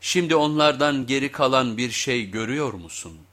Şimdi onlardan geri kalan bir şey görüyor musun?''